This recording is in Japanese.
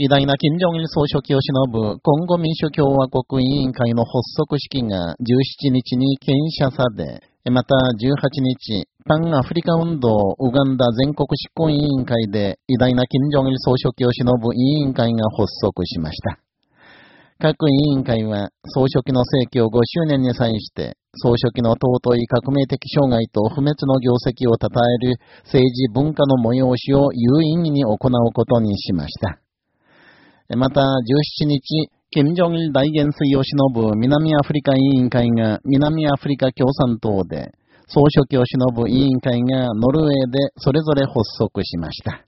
偉大な金正日総書記を忍ぶ今後民主共和国委員会の発足式が17日に検査さで、また18日、パンアフリカ運動ウガンダ全国執行委員会で偉大な金正日総書記を忍ぶ委員会が発足しました。各委員会は総書記の逝去5周年に際して、総書記の尊い革命的障害と不滅の業績を称える政治文化の催しを有意義に行うことにしました。また、17日、金正日大元帥を忍ぶ南アフリカ委員会が南アフリカ共産党で、総書記を忍ぶ委員会がノルウェーでそれぞれ発足しました。